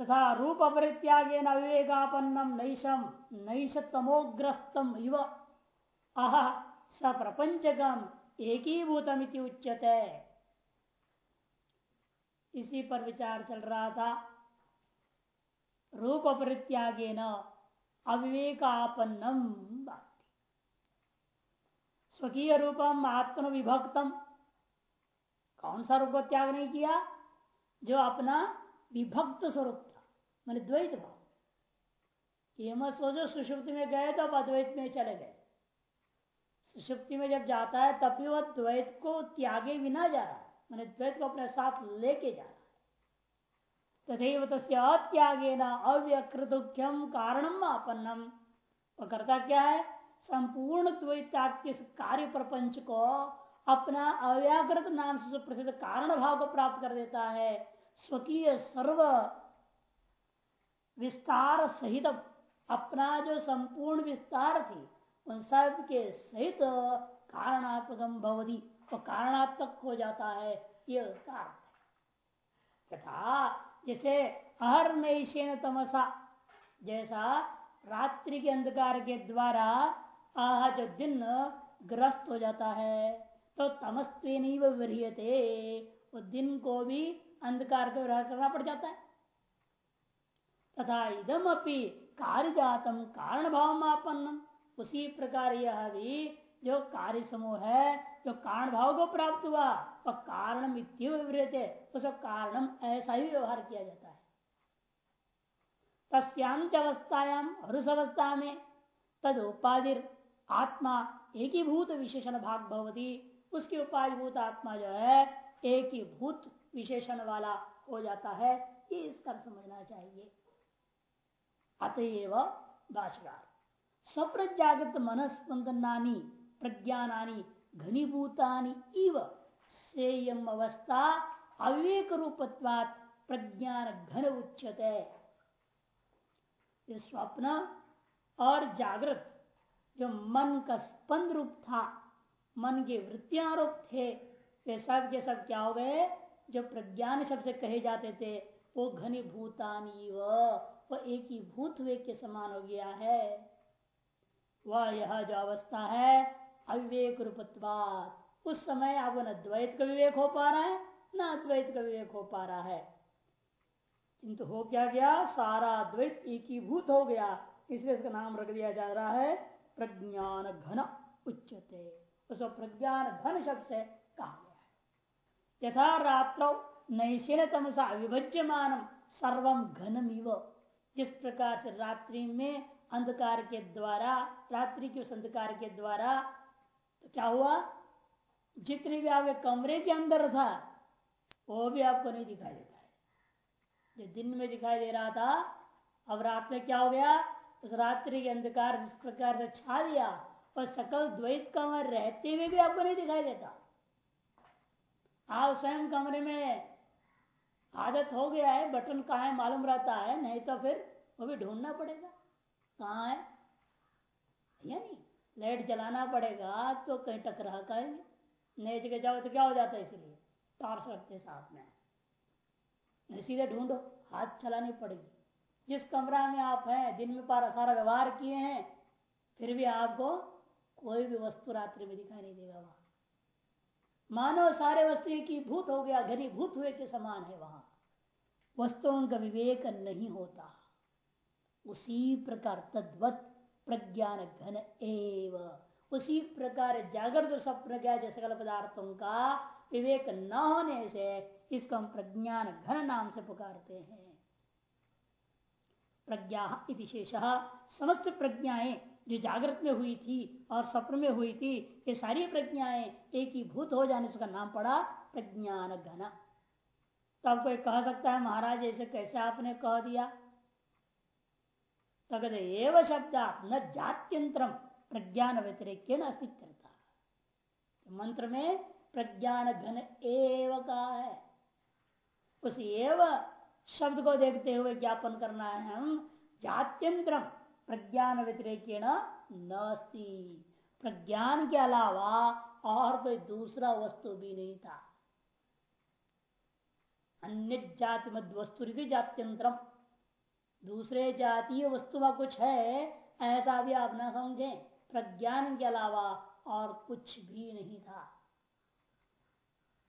तथा रूप अपरित्यागे न नैशम नैश तमोग्रस्तम इव। अह स प्रपंचकम एकीभूतम उच्यते। इसी पर विचार चल रहा था। रूप परित्यागे न अविवेकापन्नम स्वकीय रूपम आत्म विभक्तम कौन सा रूप त्याग नहीं किया? जो अपना विभक्त स्वरूप था। मैंने द्वैत भाव। ये मत सोचो सुषुप्ति में गए तो अब अद्वैत में चले गए। सुषुप्ति में जब जाता है, तब भी वह द्वैत को त्यागे बिना जा रहा है। मैंने द्वैत को अपने साथ लेके जा रहा है। तथेव त्यागे न अव्यकृतुख्यम कारणम आपन्नम। वह करता क्या है? संपूर्ण द्वैतात्य कार्य प्रपंच को अपना अव्याकृत नाम से प्रसिद्ध कारण भाव को प्राप्त कर देता है। स्वकीय सर्व विस्तार सहित अपना जो संपूर्ण विस्तार थी, उन सब के सहित कारणात्मक भवदी वो कारणात्मक हो जाता है, ये उसका अर्थ है। तथा जैसे अहर नैशेन तमसा, जैसा रात्रि के अंधकार के द्वारा आह जो दिन ग्रस्त हो जाता है तो तमस्वे नहीं वो दिन को भी अंधकार को ग्रहण करना पड़ जाता है। तथा इदम अपनी कार्यजातम कारण भाव आपन्नम उसी प्रकार यह भी, जो कार्य समूह है, जो कारण भाव को प्राप्त हुआ, वह कारण विवृत है उसका कारणम ऐसा ही व्यवहार किया जाता है। तस्यांच अवस्थायाम हरुष अवस्था में तद उपाधि आत्मा एक ही भूत विशेषण भाग भवती। उसकी उपाधिभूत आत्मा जो है एक ही भूत विशेषण वाला हो जाता है, ये इसका समझना चाहिए। अतएव भाषाकार स्वप्रजागृत मनस्पंदनानी प्रज्ञानी घनीभूतानी इव सेयम अवस्था अविवेक रूपत्वात प्रज्ञान घन उच्चते स्वप्न और जागृत, जो मन का स्पंद रूप था, मन के वृत्तियाँ रूप थे, वे सब के सब क्या हो गए? जो प्रज्ञान शब्द से कहे जाते थे, वो घनी भूतानी वह एक ही भूत वे के समान हो गया है। वह यह जो अवस्था है, अविवेक रूपत्वाद उस समय आपको न द्वैत का विवेक हो पा रहा है, न अद्वैत का विवेक हो पा रहा है। किंतु हो क्या गया? सारा द्वैत एक ही गया। इसलिए इसका नाम रख दिया जा रहा है, प्रज्ञान घन उच्चते प्रज्ञान घन शब्द से कहा यथा रात्रो नैशीन तमसा विभज्यमान सर्वम घनमिव। जिस प्रकार से रात्रि में अंधकार के द्वारा, रात्रि के उस अंधकार के द्वारा तो क्या हुआ? जितने भी आपके कमरे के अंदर था, वो भी आपको नहीं दिखाई देता है। जो दिन में दिखाई दे रहा था, अब रात में क्या हो गया? उस रात्रि के अंधकार जिस प्रकार से छा दिया और सकल द्वैत कमर रहते हुए भी आपको नहीं दिखाई देता। आप स्वयं कमरे में। आदत हो गया है, बटन कहा है मालूम रहता है, नहीं तो फिर वो भी ढूंढना पड़ेगा। कहा है? या नहीं? लाइट जलाना पड़ेगा तो कहीं टकरा का नए जगह जाओ तो क्या हो जाता है इसलिए? टॉर्च रखते साथ में। सीधे ढूंढो, हाथ चलानी पड़ेगी। जिस कमरा में आप हैं, दिन में पारा सारा व्यवहार किए हैं, फिर भी आपको कोई भी वस्तु रात्रि में दिखाई नहीं देगा वहाँ। मानो सारे वस्तु की भूत हो गया, घनी भूत हुए के समान है वहाँ। वस्तुओं का विवेक नहीं होता। उसी प्रकार तद्वत प्रज्ञान घन एव। उसी प्रकार जागृत स्वप्न क्या सकल पदार्थों का विवेक न होने से इसको हम प्रज्ञान घन नाम से पुकारते हैं। प्रज्ञा शेष, समस्त प्रज्ञाएँ जो जागृत में हुई थी और स्वप्न में हुई थी, ये सारी प्रज्ञाएँ एक ही भूत हो जाने से नाम पड़ा प्रज्ञान घन तो कोई कह सकता है, महाराज ऐसे कैसे आपने कह दिया? तगद एव शब्द न जात्यंतरम प्रज्ञान व्यतिरिक्त न अस्तित्व तो मंत्र में प्रज्ञान घन एव का है। उस एव शब्द को देखते हुए ज्ञापन करना है हम जात्यंतरम प्रज्ञान व्यतिरेक नस्ती। प्रज्ञान के अलावा और कोई दूसरा वस्तु भी नहीं था। अन्य जाति मद वस्तु जात्यंतरम दूसरे जातीय वस्तु में कुछ है, ऐसा भी आप न समझें। प्रज्ञान के अलावा और कुछ भी नहीं था।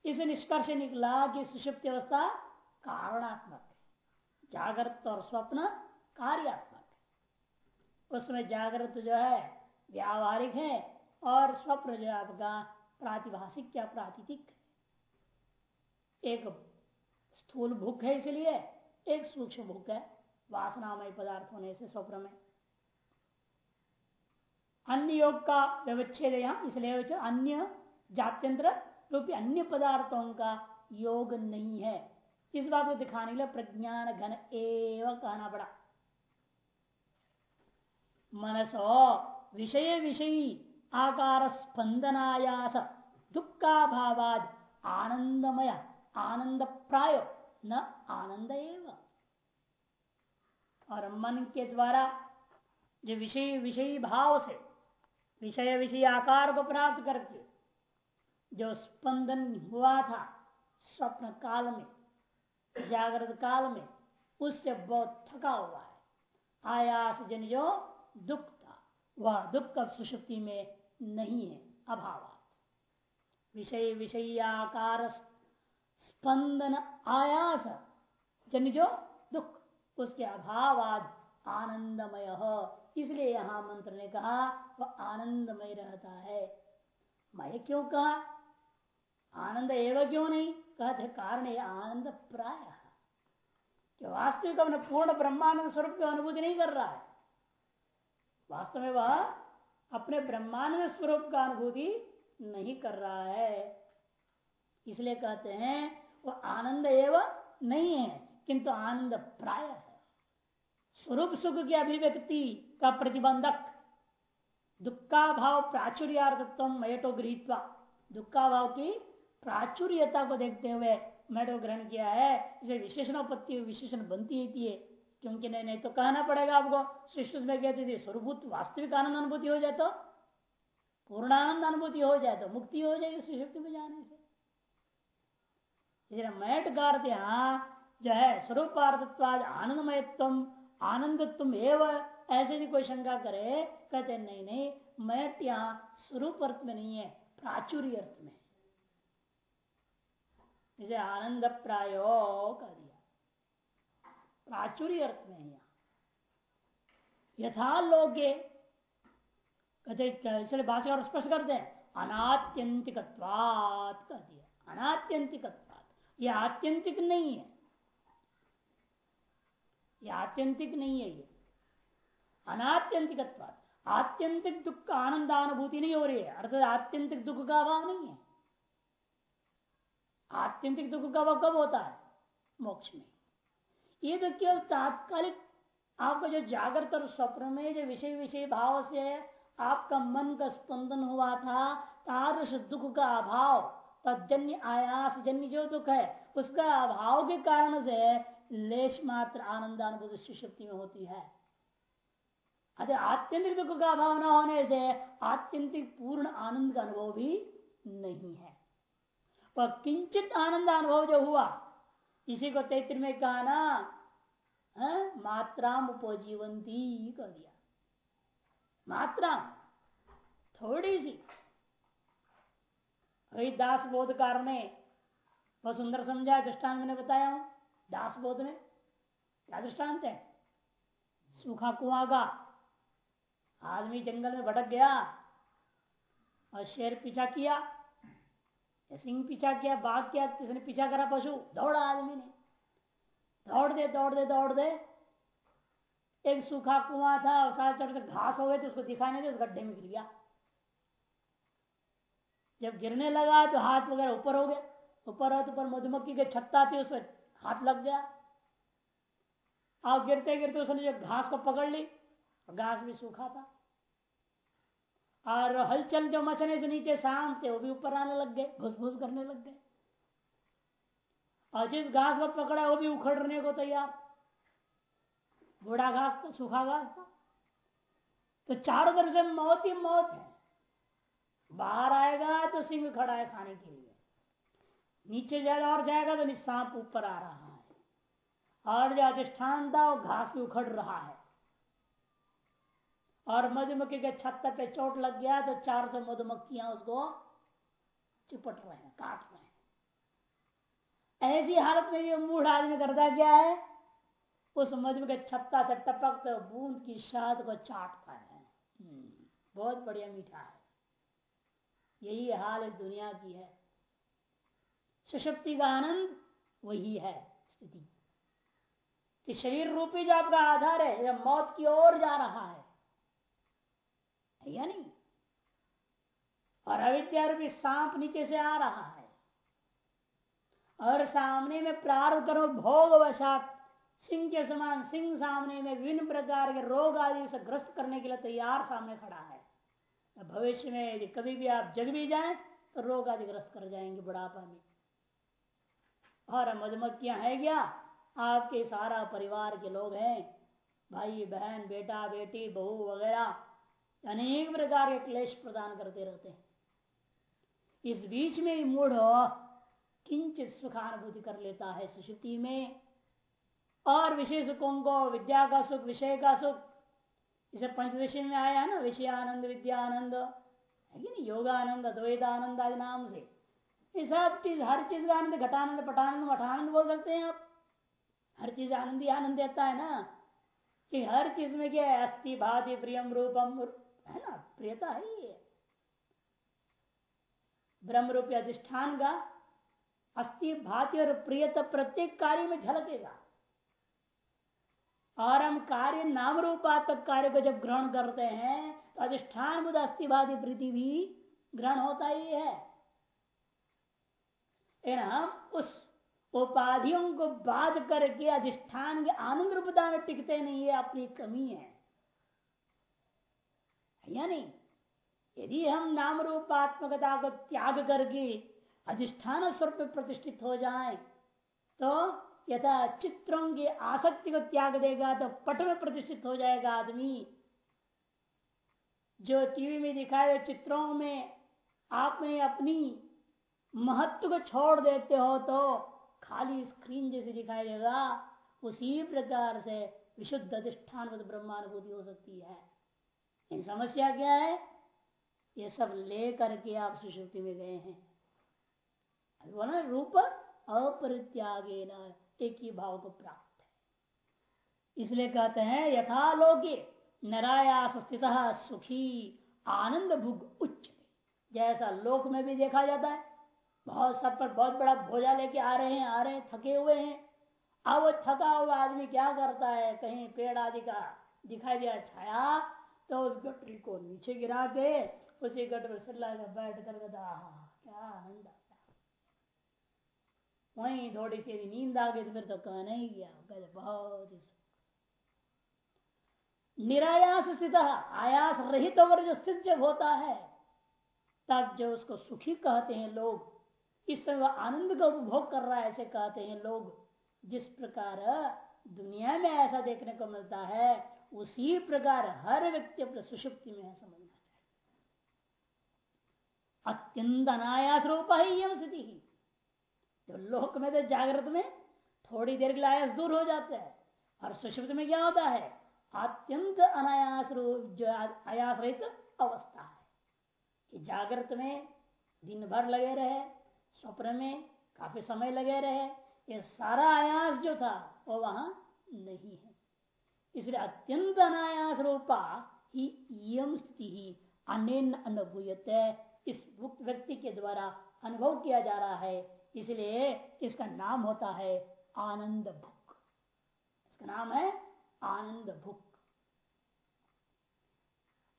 इस निष्कर्ष निकला कि सुषुप्त अवस्था कारणात्मक है। जागृत और स्वप्न कार्यात्मक। उसमें जागृत जो है, व्यावहारिक है और स्वप्न जो है आपका प्रातिभाषिक या प्रातिथिक एक स्थूल भूख है इसलिए एक सूक्ष्म भूख है, वासनामय पदार्थ होने से स्वप्न में। अन्य योग का व्यवच्छेद यहाँ, इसलिए अन्य जात्यंत्र रूपी अन्य पदार्थों का योग नहीं है। इस बात को दिखाने के लिए प्रज्ञान घन एवं कहना पड़ा। मनसो विषय विषयी आकार स्पंदनायास दुखा भावाद आनंदमय आनंद प्राय न आनंद और मन के द्वारा जो विषय विषयी भाव से, विषय विषय आकार को प्राप्त करके जो स्पंदन हुआ था, स्वप्न काल में, जागृत काल में, उससे बहुत थका हुआ है। आयास जन जो दुख था। वह दुख अब सुषुप्ति में नहीं है अभाव विषय विषय आकार स्पंदन आयास जन जो दुख, उसके अभाव आनंदमय इसलिए यहाँ मंत्र ने कहा, वह आनंदमय रहता है। मैं क्यों कहा? आनंद एवं क्यों नहीं? कहते कारण आनंद प्राय। वास्तविक अपने पूर्ण ब्रह्मानंद स्वरूप की अनुभूति नहीं कर रहा है। वास्तव में वह अपने ब्रह्मानंद स्वरूप का अनुभूति नहीं कर रहा है। इसलिए कहते हैं, वह आनंद एवं नहीं है, किंतु आनंद प्राय है। स्वरूप सुख की अभिव्यक्ति का प्रतिबंधक दुखा भाव प्राचुर्यार्थत्व मयटो गृहित्वा दुखा भाव की प्राचुर्यता को देखते हुए मैडो ग्रहण किया है। इसे विशेषणोपत्ति विशेषण बनती है। क्योंकि नहीं नहीं तो कहना पड़ेगा आपको, शिष्य में कहते थे स्वरूभूत वास्तविक आनंद अनुभूति हो जाए तो पूर्णानंद अनुभूति हो जाए तो मुक्ति हो जाएगी सुशक्ति में जाने से. मैट का अर्थ यहाँ जो है, स्वरूपार्थत्वाद आनंदमयत्व आनंदत्व एवं, ऐसे भी कोई शंका करे, कहते नहीं नहीं, मैट यहाँ स्वरूप अर्थ में नहीं है, प्राचुर्य अर्थ में इसे आनंद प्रायो कर दिया। प्राचुर्य अर्थ में है यथा लोगे इसलिए भाषा स्पष्ट करते हैं अनात्यंतिक अनात्यंतिक यह आत्यंतिक नहीं है। यह आत्यंतिक नहीं है ये। अनात्यंतिक आत्यंतिक दुख का आनंदानुभूति नहीं हो रही है। अर्थात आत्यंतिक दुख का अभाव नहीं है। आत्यंतिक दुख का अभाव कब होता है? मोक्ष में। ये तो केवल तात्कालिक आपका जो जागृत और स्वप्न में जो विषय विषय भाव से आपका मन का स्पंदन हुआ था तारस दुख का अभाव तजन्य आयास, जन्य जो दुख है, उसका अभाव के कारण से लेश मात्र आनंदानुभूति सुशक्ति में होती है। अरे आत्यंतिक दुख का अभाव न होने से आत्यंतिक पूर्ण आनंद का अनुभव भी नहीं है। पर किंचित आनंद अनुभव जो हुआ इसी को तैत्र में कहा ना मात्रा उपजीवंती कर दिया। मात्रा थोड़ी सी। वही दास बोधकार ने बहुत सुंदर समझा दृष्टांत मैंने बताया हूँ। दास बोध में? क्या दृष्टांत है? सूखा कुआँ का। आदमी जंगल में भटक गया और शेर पीछा किया। सिंह पीछा किया, बाघ किया, किसने पीछा करा पशु? दौड़ा आदमी ने। दौड़ दे दौड़ दे दौड़ दे। एक सूखा कुआँ था साथ चढ़ घास हो गए तो उसको दिखाने दे उस गड्ढे में गिर गया। जब गिरने लगा तो हाथ वगैरह ऊपर हो गया। ऊपर हो तो ऊपर मधुमक्खी के छत्ता थी, उसमें हाथ लग गया। और गिरते गिरते उसने जो घास को पकड़ ली, घास भी सूखा था। और हलचल जो मचने से नीचे शांत थे वो भी ऊपर आने लग गए घुस घुस करने लग गए। और जिस घास को पकड़ा, वो भी उखड़ने को तैयार। बूढ़ा घास था सूखा घास था। तो चारों तरफ़ से मौत ही मौत है। बाहर आएगा तो सिंह खड़ा है खाने के लिए। नीचे जाएगा और जाएगा तो सांप ऊपर आ रहा है। और जो अधिष्ठान था, वो घास भी उखड़ रहा है। और मधुमक्खी के छत पे चोट लग गया तो चार सौ मधुमक्खियाँ उसको चिपट रहे हैं काट रहे हैं। ऐसी हालत में भी मूढ़ आदमी करता क्या है उस मधु के छत्ता से टपक तो बूंद की शाद को चाटता है। हम्म, बहुत बढ़िया मीठा है। यही हाल इस दुनिया की है। सुशक्ति का आनंद वही है स्थिति। कि शरीर रूपी जो आपका आधार है यह मौत की ओर जा रहा है या नहीं? और अविद्या रूपी सांप नीचे से आ रहा है। और सामने में प्रारंभ करो भोग वशात सिंह के समान सिंह सामने में विभिन्न प्रकार के रोग आदि से ग्रस्त करने के लिए तैयार सामने खड़ा है। भविष्य में यदि कभी भी आप जग भी जाए तो रोग आदि ग्रस्त कर जाएँगे बुढ़ापा में। और मधुमक्खियाँ है क्या? आपके सारा परिवार के लोग हैं। भाई, बहन, बेटा, बेटी, बहू वगैरह अनेक प्रकार के क्लेश प्रदान करते रहते हैं। इस बीच में मूढ़ किंचित सुखानुभूति कर लेता है सुशुति में। और विषय सुखों को विद्या का सुख, विषय का सुख, इसे पंचदशी में आया है ना विषय आनंद विद्या आनंद है कि नहीं? योगानंद, द्वैतानंद आदि नाम से। ये सब चीज़, हर चीज़ का आनंद, घटानंद, पटानंद, मठानंद बोल सकते हैं आप। हर चीज़ आनंद ही आनंद देता है ना। कि हर चीज़ में क्या है? अस्थि भाति, प्रियम, रूपम है ना? प्रियता है ये। ब्रह्म रूपी अधिष्ठान का अस्थि भाति और प्रियता प्रत्येक कार्य में झलकेगा। और हम कार्य नाम रूपात्मक कार्य को जब ग्रहण करते हैं तो अधिष्ठान बुद्ध अस्थिवादी प्रीति भी ग्रहण होता ही है। हम उस उपाधियों को बाध करके अधिष्ठान के आनंद रूपता में टिकते नहीं है, अपनी कमी है। या नहीं? यदि हम नाम रूपात्मकता को त्याग करके अधिष्ठान स्वरूप प्रतिष्ठित हो जाए तो यथा चित्रों की आसक्ति को त्याग देगा तो पट में प्रतिष्ठित हो जाएगा आदमी। जो टीवी में दिखाए चित्रों में आप में अपनी महत्व को छोड़ देते हो तो खाली स्क्रीन जैसे दिखाई देगा, उसी प्रकार से विशुद्ध अधिष्ठान ब्रह्मानुभूति हो सकती है। इन समस्या क्या है? ये सब ले करके आप सुश्रुति में गए हैं। बोला रूप अपरित्यागे न, एक ही भाव को प्राप्त है। इसलिए कहते हैं यथालोके नरायास स्थित सुखी आनंद भुग उच्च। जैसा लोक में भी देखा जाता है, बहुत सब पर बहुत बड़ा भोजा लेके आ रहे हैं, आ रहे हैं, थके हुए हैं। अब थका हुआ आदमी क्या करता है? कहीं पेड़ आदि का दिखाई दिया, छाया तो उस गटरी को नीचे गिरा के उसी गटर से बैठ कर क्या आनंद वहीं थोड़ी सी नींद आ गई तो फिर तो कहना ही गया कहते बहुत ही निरायास स्थित, आयास रहित होकर जो स्थित जब होता है, तब जो उसको सुखी कहते हैं लोग, इस समय वह आनंद का उपभोग कर रहा है, ऐसे कहते हैं लोग, जिस प्रकार दुनिया में ऐसा देखने को मिलता है उसी प्रकार हर व्यक्ति अपने सुषुप्ति में समझना चाहिए। अत्यंत अनायास रूप ही यम स्थिति। ही जो लोक में तो जागृत में थोड़ी देर के लिए आयास दूर हो जाता है, और सुषुप्त में क्या होता है? अत्यंत अनायास रूप जो आयास रहित अवस्था है। कि जागृत में दिन भर लगे रहे, स्वप्न में काफ़ी समय लगे रहे, ये सारा आयास जो था, वो वहाँ नहीं है। इसलिए अत्यंत अनायास रूपा ही यम स्थिति ही, अनेन इस मुक्त व्यक्ति के द्वारा अनुभव किया जा रहा है, इसलिए इसका नाम होता है आनंद भुक इसका नाम है आनंद भुक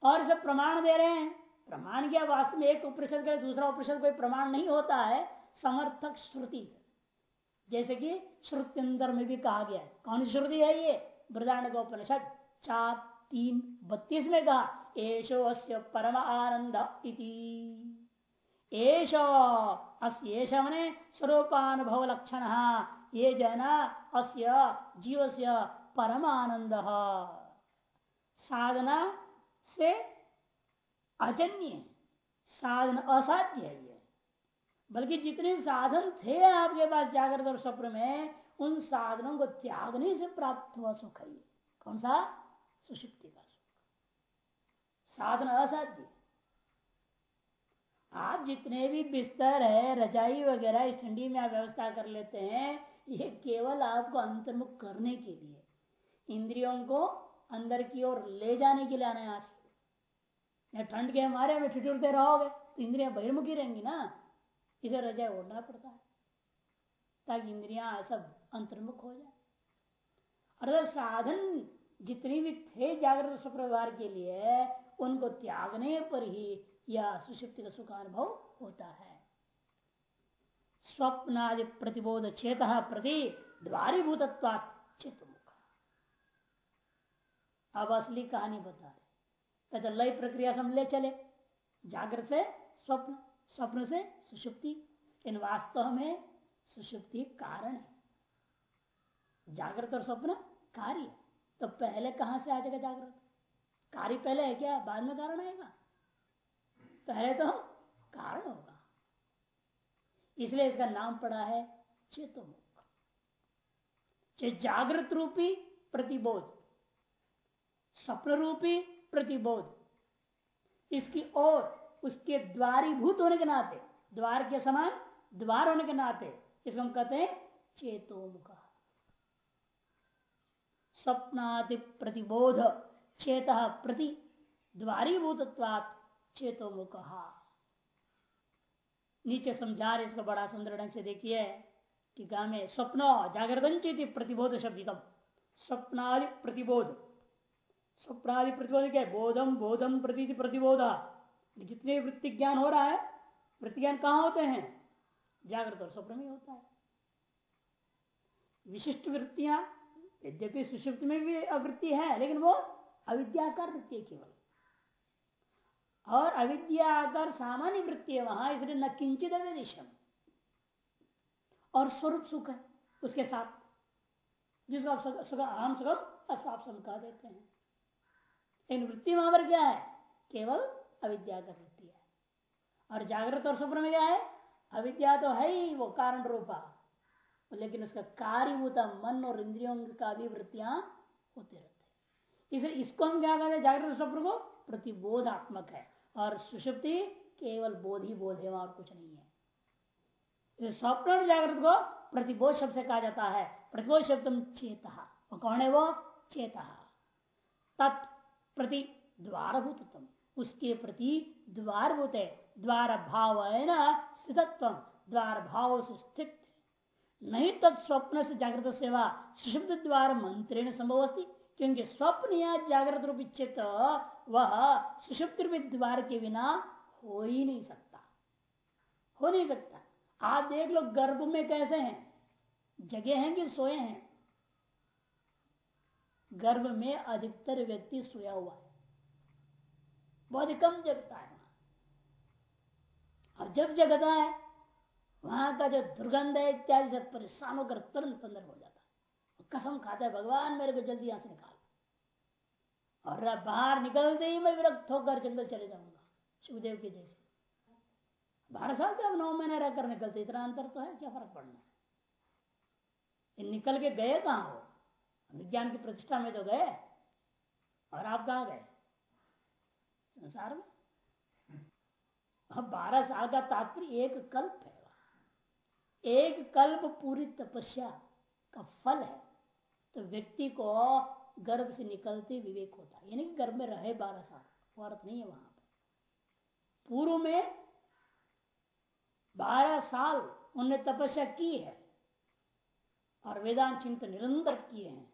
और इसे प्रमाण दे रहे हैं। प्रमाण क्या? वास्तव में एक उपनिषद का दूसरा उपनिषद कोई प्रमाण नहीं होता है, समर्थक श्रुति। जैसे कि श्रुत्यंतर में भी कहा गया है। कौन सी श्रुति है ये? वृदान का उपनिषद चार तीन बत्तीस में कहा एशो अस्य परम आनंद एश मने स्वरूपानुभव लक्षण ये जन अस्य जीव से परम आनंद साधना से अजन्य, साधन असाध्य है बल्कि जितने साधन थे आपके पास जागृत और स्वप्न में उन साधनों को त्यागने से प्राप्त हुआ सुख है कौन सा? सुषुप्ति का सुख। साधन असाध्य। आप जितने भी बिस्तर है, रजाई वगैरह इस ठंडी में आप व्यवस्था कर लेते हैं, ये केवल आपको अंतर्मुख करने के लिए, इंद्रियों को अंदर की ओर ले जाने के लिए आने अनायास ठंड के हमारे में ठिठुरते रहोगे तो इंद्रिया बहिर्मुखी रहेंगी ना। इसे रजाई ओढ़ना पड़ता है। ताकि इंद्रिया सब अंतर्मुख हो जाए। अगर साधन जितनी भी थे जागृत शुक्रवार के लिए, उनको त्यागने पर ही यह सुषुप्ति का सुख अनुभव होता है। स्वप्नादि प्रतिबोध चेत प्रति द्वारीभूत चित्त मुख अब असली कहानी बता रहे तो लय प्रक्रिया से हम ले चले। जागृत से स्वप्न स्वप्न से सुषुप्ति इन वास्तव में सुषुप्ति कारण है। जागृत और स्वप्न कार्य। तो पहले कहाँ से आ जाएगा जागृत? कार्य पहले है क्या? बाद में कारण आएगा? पहले तो कारण होगा। इसलिए इसका नाम पड़ा है चेतोमुख। जागृत रूपी प्रतिबोध स्वप्न रूपी प्रतिबोध, इसकी ओर उसके द्वारीभूत होने के नाते, द्वार के समान द्वार होने के नाते, इसको हम कहते हैं चेतोमुख। स्वप्नादि प्रतिबोध, चेत प्रति द्वारीभूत चेतोमुख। नीचे समझा रहे इसको बड़ा सुंदर ढंग से देखिए टीका में स्वप्न जागृत चेत प्रतिबोध शब्दिकम स्वप्नादि प्रतिबोध। स्वप्नादि प्रतिबोध क्या बोधम बोधम प्रती प्रतिबोध। जितने वृत्ति ज्ञान हो रहा है, वृत्ति ज्ञान कहाँ होते हैं? जागृत और स्वप्न में होता है। विशिष्ट वृत्तियाँ यद्यपि सुषुप्त में भी अवृत्ति है, लेकिन वो अविद्याकार वृत्ति है केवल। और अविद्याकार सामान्य वृत्ति है वहाँ, इसलिए न किंचित अविदिशम और स्वरूप सुख है उसके साथ, जिसको आप हम सुगम अस्वाप कह देते हैं। इन वृत्ति वहाँ पर क्या है? केवल अविद्या का वृत्ति है। और जागृत और स्वप्न में क्या है? अविद्या तो है ही वो कारण रूपा। लेकिन उसका कार्य होता मन और इंद्रियों का भी वृत्तियाँ होते रहते इसलिए इसको हम क्या कहते हैं? जागृत स्वप्न को प्रतिबोधात्मक है। और सुषुप्ति केवल बोध ही बोध है, और कुछ नहीं है। स्वप्न और जागृत को प्रतिबोध शब्द से कहा जाता है। प्रतिबोध शब्द चेता। कौन है वो? चेता। तत्प्रति द्वारभूतम उसके प्रति द्वारभूत है द्वार भाव है ना स्थितत्व द्वार भाव से स्थित नहीं तत्स्वप्न से जागृत सेवा सुषुप्त द्वार मंत्रेण संभव क्योंकि स्वप्न या जागृत रूप चित वह सुषुप्त द्वार के बिना हो ही नहीं सकता। हो नहीं सकता। आप देख लो, गर्भ में कैसे हैं? जगह हैं कि सोए हैं? गर्भ में अधिकतर व्यक्ति सोया हुआ है। बहुत कम जगता है। और जब जगता है वहाँ का जो दुर्गंध है इत्यादि से परेशान होकर तुरंत अंदर हो जाता है। कसम खाता है, भगवान मेरे को जल्दी यहाँ से निकाल और बाहर निकलते ही मैं विरक्त होकर जंगल चले जाऊँगा शिवदेव के देश बारह साल से अब नौ महीने रहकर निकलते, इतना अंतर तो है, क्या फ़र्क पड़ना है? निकल के गए कहा हो? विज्ञान की प्रतिष्ठा में तो गए। और आप कहा गए? संसार में? अब बारह साल का तात्पर्य एक कल्प है। एक कल्प पूरी तपस्या का फल है तो व्यक्ति को गर्भ से निकलते विवेक होता है। यानी कि गर्भ में रहे बारह साल अर्थ नहीं है वहाँ पर। पूर्व में बारह साल उन्होंने तपस्या की है और वेदांत चिंतन निरंतर किए हैं।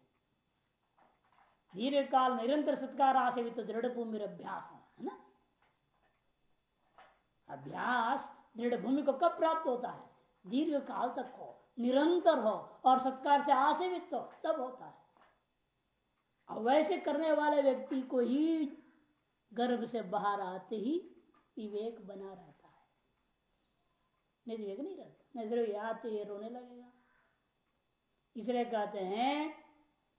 दीर्घ काल निरंतर सत्कार आसेवित तो दृढ़ भूमि अभ्यास है ना? अभ्यास दृढ़ भूमि को कब प्राप्त होता है? दीर्घ काल तक हो, निरंतर हो और सत्कार से आसेवित हो, तब होता है। अब वैसे करने वाले व्यक्ति को ही गर्भ से बाहर आते ही विवेक बना रहता है। नहीं विवेक नहीं रहता नहीं आते ये रोने लगेगा। इसलिए कहते हैं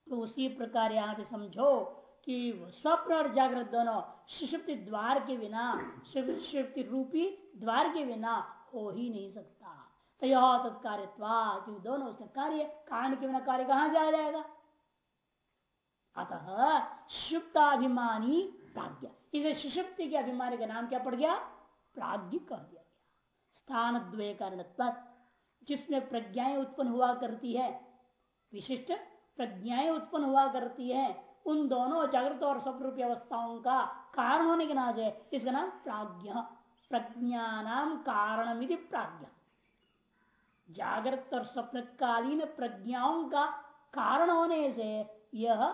तो उसी प्रकार यहाँ से समझो कि स्वप्न और जागृत दोनों सुषुप्ति द्वार के बिना, सुषुप्ति रूपी द्वार के बिना हो ही नहीं सकता। तय तत्कार्य दोनों उसका कार्य कारण के बिना कार्य कहाँ जाया जाएगा? अतः शुप्ताभिमानी प्राज्ञ। इसे सुषुप्ति के अभिमानी का नाम क्या पड़ गया? प्राज्ञ कह दिया गया। स्थान द्वय कारण जिसमें प्रज्ञाएँ उत्पन्न हुआ करती है, विशिष्ट प्रज्ञाएँ उत्पन्न हुआ करती है, उन दोनों जागृत और स्वरूप अवस्थाओं का कारण होने के नाते इसका नाम प्राज्ञ प्रज्ञा नाम कारण प्राज्ञ। जागृत और स्वप्नकालीन प्रज्ञाओं का कारण होने से यह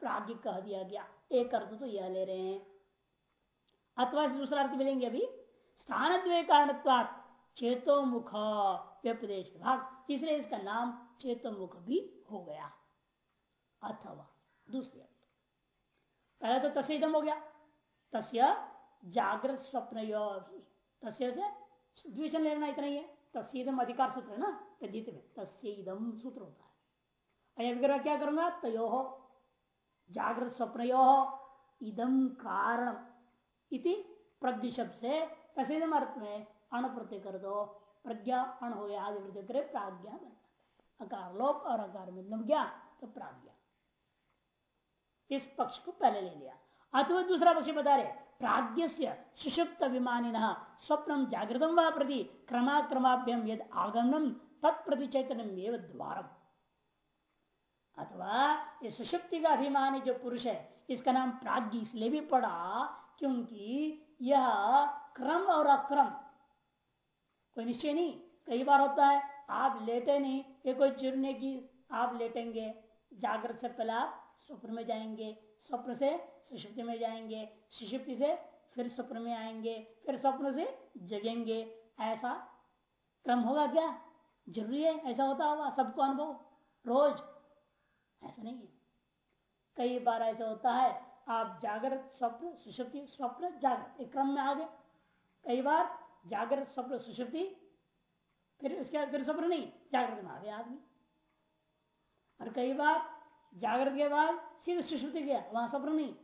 प्राज्ञ कह दिया गया। एक अर्थ तो यह ले रहे हैं। अथवा दूसरा अर्थ मिलेंगे अभी। स्थान कारण चेतो मुख व्यपदेश भाग इसलिए इसका नाम चेतो मुख भी हो गया। अथवा दूसरे अर्थ। पहले तो तस्दम हो गया। तस्य जागृत स्वप्न तस्य से द्विचन लेना इतना ही है। तस्दम अधिकार सूत्र है ना? तजित में। तस्दम सूत्र होता है। अभिग्रह क्या करूँगा? तयो। जागृत स्वप्न यो इदम कारण इति प्रज्ञ शब्द से तस्दम अर्थ में अण प्रत्यय कर दो। प्रज्ञा अण हो गया आदि वृद्धि करे प्राज्ञा बन अकार लोप और अकार में ज्ञा तो प्राज्ञा। इस पक्ष को पहले ले लिया। अथवा दूसरा पक्ष बता रहे प्राज्ञ से सुषुप्त अभिमानी स्वप्न जागृतम व प्रति क्रमाक्रमाभ्यम यद आगमनम तत्प्रति चैतन्य द्वारम। अथवा ये सुषुप्ति का अभिमानी जो पुरुष है, इसका नाम प्राज्ञ इसलिए भी पड़ा क्योंकि यह क्रम और अक्रम। कोई निश्चय नहीं, कई बार होता है, आप लेटे नहीं, ये कोई चिरने की, आप लेटेंगे, जागृत से पहले आप स्वप्न में जाएँगे स्वप्न से सुषुप्ति में जाएँगे सुषुप्ति से फिर स्वप्न में आएँगे, फिर स्वप्न से जगेंगे। ऐसा क्रम होगा क्या? ज़रूरी है, ऐसा होता होगा, सबको अनुभव। रोज। ऐसा नहीं है। कई बार ऐसा होता है, आप जागृत, स्वप्न सुषुप्ति स्वप्न, जागृत, एक क्रम में आ गए कई बार जागृत, स्वप्न सुषुप्ति फिर उसके बाद फिर स्वप्न नहीं, जागृत में आ गया आदमी। और कई बार जागृत के बाद सीधे सुश्रुति गया वहाँ स्वप्न नहीं।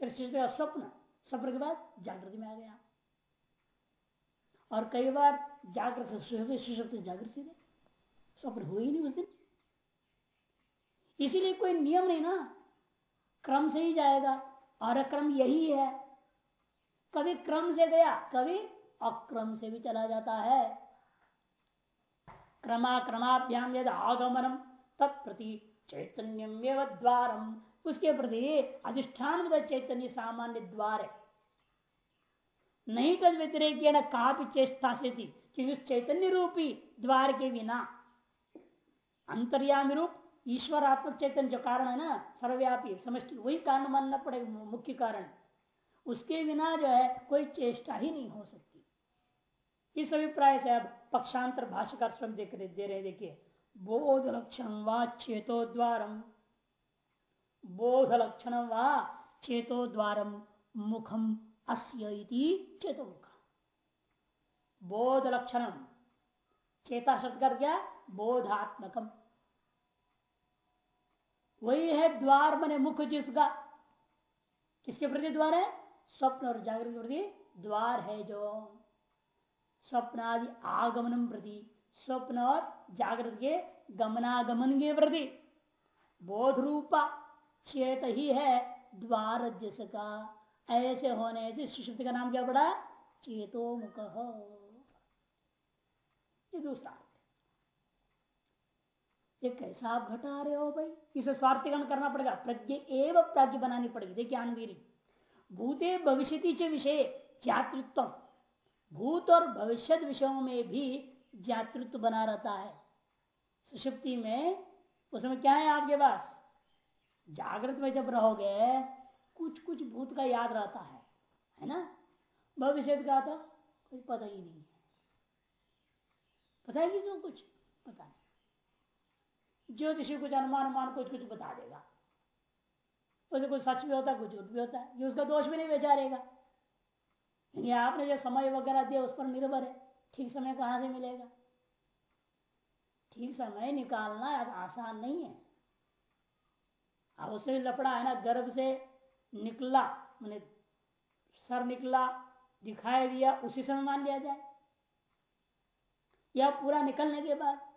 फिर सुश्रुति का स्वप्न स्वप्न के बाद जागृत में आ गया। और कई बार जागृत से सुषुप्ति जागृत सीधे स्वप्न हुए ही नहीं उस दिन। इसीलिए कोई नियम नहीं ना। क्रम से ही जाएगा, और क्रम यही है। कभी क्रम से गया, कभी अक्रम से भी चला जाता है। क्रमा क्रमाभ्याम यद आगमनम तत्प्रति चैतन्यम द्वारम उसके प्रति अधिष्ठान चैतन्य सामान्य द्वार है। नहीं तद व्यतिरेक का चेष्टा से थी क्योंकि उस चैतन्य रूपी द्वार के बिना अंतर्यामी रूप, ईश्वरात्मक चैतन्य जो कारण है ना, सर्वव्यापी, समष्टि, वही कारण मानना पड़ेगा मुख्य कारण। उसके बिना जो है, कोई चेष्टा ही नहीं हो सकती। इस अभिप्राय से अब पक्षांतर भाषाकार स्वयं देख रहे, दे रहे, देखिए। बोध लक्षण व चेतो बोध लक्षण व चेतो मुखम अस्य चेतो मुख बोध लक्षण चेता शब्द कर बोधात्मकम। वही है द्वार बने मुख जिसका। किसके प्रति द्वार है? स्वप्न और जागृत के प्रति द्वार है जो। स्वप्न आदि आगमनम प्रति। स्वप्न और जागृत के गमनागमन के प्रति बोध रूपा चेत ही है द्वार जिसका ऐसे होने से सुषुप्ति का नाम क्या पड़ा? चेतो मुख ये दूसरा ये कैसा आप घटा रहे हो भाई? इसे स्वार्थीकरण करना पड़ेगा। प्रज्ञ एवं प्राज्ञ बनानी पड़ेगी। देखिए आनवीरी भूते भविष्य च विषय जातृत्व भूत और भविष्य विषयों में भी जातृत्व बना रहता है। सुषुप्ति में उसमें क्या है आपके पास? जागृत में जब रहोगे कुछ कुछ भूत का याद रहता है है ना? भविष्य का था, कुछ पता ही नहीं है। पता है किसी कुछ? पता नहीं। ज्योतिषी कुछ अनुमान मान कुछ कुछ बता देगा। उसे कुछ सच भी होता है, कुछ झूठ भी होता है। ये उसका दोष भी नहीं बेचारेगा। आपने जो समय वगैरह दिया, उस पर निर्भर है। ठीक समय कहाँ से मिलेगा। ठीक समय निकालना आसान नहीं है। अब उससे लपड़ा है ना, गर्भ से निकला, मैंने सर निकला, दिखाई दिया, उसी समय मान लिया जाए। या पूरा निकलने के बाद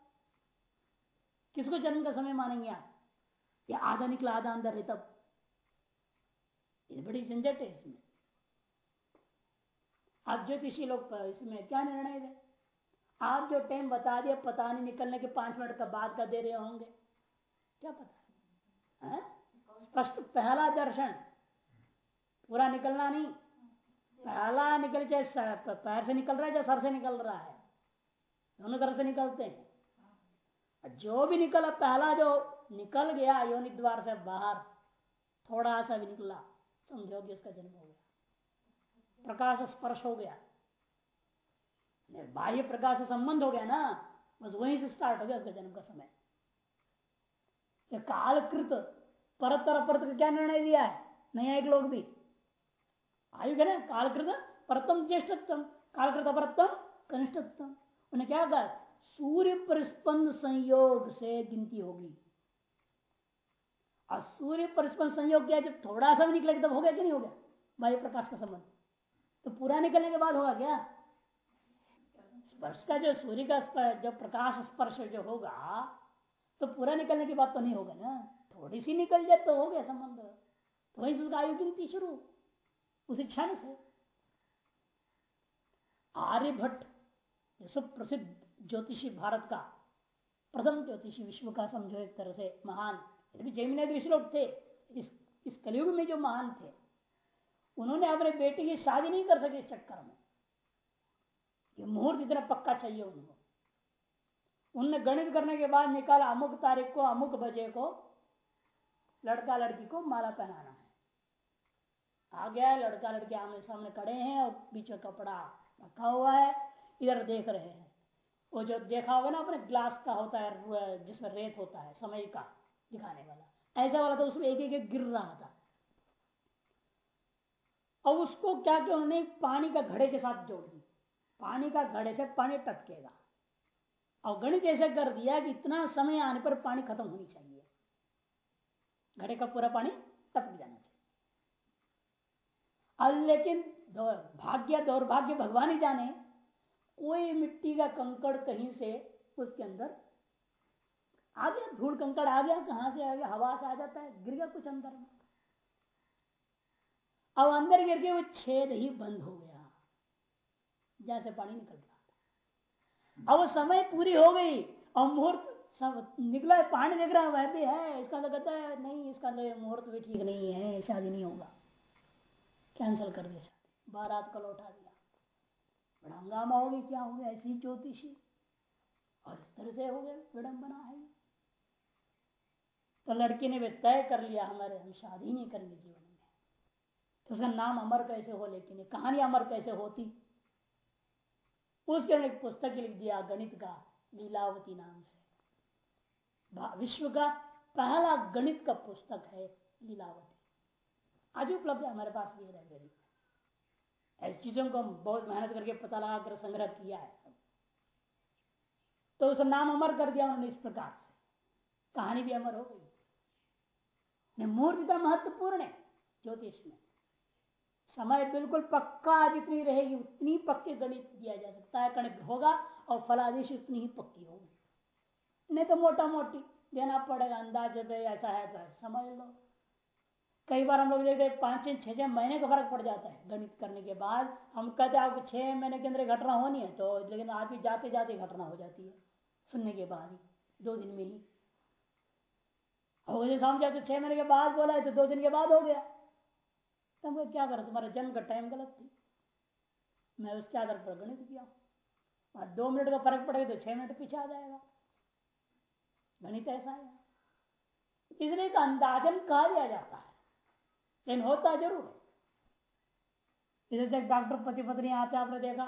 किसको जन्म का समय मानेंगे आप? या आधा निकला, आधा अंदर है तब। ये बड़ी झंझट है इसमें। आप ज्योतिषी लोग इसमें क्या निर्णय दे आप जो टाइम बता दिए, पता नहीं निकलने के पाँच मिनट का बाद का दे रहे होंगे। क्या पता? है? स्पष्ट, पहला दर्शन। पूरा निकलना नहीं। पहला निकल चाहे पैर से निकल रहा है या सर से निकल रहा है? दोनों तरफ़ से निकलते हैं। जो भी निकला, पहला जो निकल गया योनि द्वार से बाहर, थोड़ा सा भी निकला समझो कि उसका जन्म हो गया प्रकाश स्पर्श हो गया। बाह्य प्रकाश से संबंध हो गया ना, बस वहीं से स्टार्ट हो गया उसका जन्म का समय। कालकृत परतर परत का क्या निर्णय दिया है? नहीं एक लोग भी। आयु ना, कालकृत परतम ज्येष्ठतम कालकृत परतम कनिष्ठतम उन्हें क्या कहा? सूर्य परिस्पंद संयोग से गिनती होगी। और सूर्य परिस्पंद संयोग किया जब थोड़ा सा भी निकलेगा तब हो गया कि नहीं हो गया? बाह्य प्रकाश का संबंध। तो पूरा निकलने के बाद होगा क्या? स्पर्श का जो सूर्य का स्पर्श जो प्रकाश स्पर्श जो होगा तो पूरा निकलने की बात तो नहीं होगा ना? थोड़ी सी निकल जाए तो हो गया संबंध। तो वही उसका आयु गिनती शुरू? उसी क्षण से। आर्यभट्ट सुप्रसिद्ध ज्योतिषी भारत का, प्रथम ज्योतिषी विश्व का समझो एक तरह से महान जैमिन लोग थे। इस इस कलयुग में जो महान थे उन्होंने अपने बेटे की शादी नहीं कर सके इस चक्कर में। ये मुहूर्त इतना पक्का चाहिए उनको। उनने गणित करने के बाद निकाला, अमुक तारीख को, अमुक बजे को लड़का लड़की को माला पहनाना है। आ गया लड़का लड़की आमने सामने खड़े हैं और बीच में कपड़ा रखा हुआ है, इधर देख रहे हैं। वो जो देखा होगा ना, अपने ग्लास का होता है, जिसमें रेत होता है, समय का दिखाने वाला। ऐसा वाला तो उसमें एक एक गिर रहा था। और उसको क्या किया उन्होंने? पानी का घड़े के साथ जोड़ दी पानी का घड़े से पानी टपकेगा। और गणित ऐसे कर दिया कि इतना समय आने पर पानी खत्म होनी चाहिए। घड़े का पूरा पानी टपक जाना चाहिए। अब लेकिन भाग्य, दौर्भाग्य भगवान ही जाने। कोई मिट्टी का कंकड़ कहीं से उसके अंदर आ गया? धूल कंकड़ आ गया? कहाँ से आ गया? हवा से आ जाता है? गिर गया कुछ अंदर में। अब अंदर गिर के वो छेद ही बंद हो गया। जैसे पानी निकल रहा था। अब समय पूरी हो गई, और मुहूर्त सब निकला है, पानी निकल रहा है, वह भी है। इसका तो कहता है, नहीं, इसका तो मुहूर्त भी ठीक नहीं है शादी नहीं होगा। कैंसिल कर दिया शादी। बारात को लौटा दिया। बड़ा हंगामा हो गया, क्या हो गया? ऐसी ज्योतिषी। और इस तरह से हो गया विडम्बना है। तो लड़की ने भी तय कर लिया, हमारे, हम शादी नहीं करेंगे जीवन तो उसका नाम अमर कैसे हो, लेकिन कहानी अमर कैसे होती? उसके एक पुस्तक लिख दिया गणित का, लीलावती नाम से। विश्व का पहला गणित का पुस्तक है लीलावती। आज उपलब्ध है हमारे पास भी लाइब्रेरी ऐसी चीज़ों को बहुत मेहनत करके पता लगा कर संग्रह किया है तो उस नाम अमर कर दिया उन्होंने इस प्रकार से। कहानी भी अमर हो गई। मूर्ति का महत्वपूर्ण है, ज्योतिष में। समय बिल्कुल पक्का जितनी रहेगी, उतनी पक्के गणित दिया जा सकता है कणित होगा और फलादेश उतनी ही पक्की होगी। नहीं तो मोटा मोटी देना पड़ेगा, अंदाज ऐसा है तो समझ लो। कई बार हम लोग देखते हैं, पाँच छह छह महीने का फ़र्क पड़ जाता है गणित करने के बाद। हम कहते हैं आपको छह महीने के अंदर घटना होनी है तो लेकिन आदमी जाते जाते घटना हो जाती है, सुनने के बाद ही, दो दिन में ही। हो गए समझा तो छह महीने के बाद बोला है तो दो दिन के बाद हो गया। तो क्या करो? तुम्हारा जन्म का टाइम गलत थी। मैं उसके आधार पर गणित किया। और दो मिनट का फ़र्क पड़ेगा तो छह मिनट पीछे आ जाएगा। गणित ऐसा है। इसलिए अंदाजन कहा दिया जाता है। लेकिन होता ज़रूर है। जैसे डॉक्टर पति पत्नी आते, आपने देखा?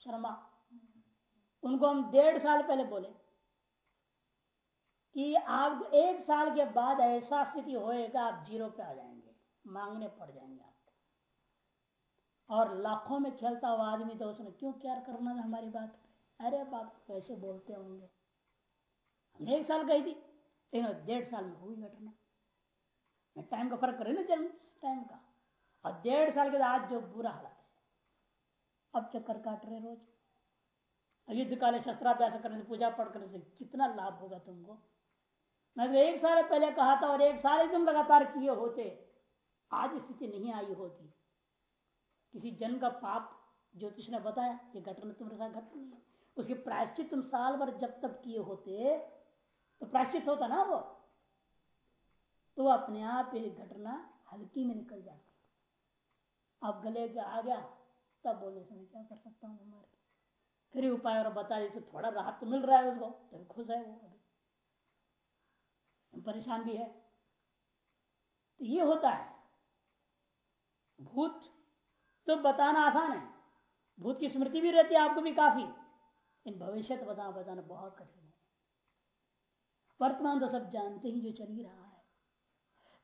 शर्मा। उनको हम डेढ़ साल पहले बोले कि आप एक साल के बाद ऐसा स्थिति होएगा, आप ज़ीरो पे आ जाएँगे। मांगने पड़ जाएँगे आपको। और लाखों में खेलता हुआ आदमी तो उसने क्यों क्या करना था हमारी बात अरे बाप कैसे बोलते होंगे। हमने एक साल कही थी, लेकिन डेढ़ साल में हुई घटना। टाइम का फ़र्क करे ना जन्म टाइम का। और डेढ़ साल के बाद जो बुरा हालत है, अब चक्कर काट रहे रोज। युद्ध काले शस्त्राभ्यास करने से, पूजा पाठ करने से कितना लाभ होगा तुमको? मैं तो एक साल पहले कहा था और एक साल एकदम लगातार किए होते। आज स्थिति नहीं आई होती किसी जन का पाप, ज्योतिष ने बताया, ये घटना तुम्हारे साथ घटना नहीं है। उसके प्रायश्चित तुम साल भर जब तक किए होते तो प्रायश्चित होता ना वो? तो अपने आप ये घटना हल्की में निकल जाती। अब गले आ गया तब बोले समय क्या कर सकता हूँ हमारे फिर उपाय और बता जैसे थोड़ा राहत तो मिल रहा है उसको। तो खुश है वो अभी। परेशान भी है। तो ये होता है। भूत तो बताना आसान है। भूत की स्मृति भी रहती है, आपको भी काफ़ी। इन भविष्य तो बताना बताना बहुत कठिन है। वर्तमान तो सब जानते ही जो चल ही रहा है।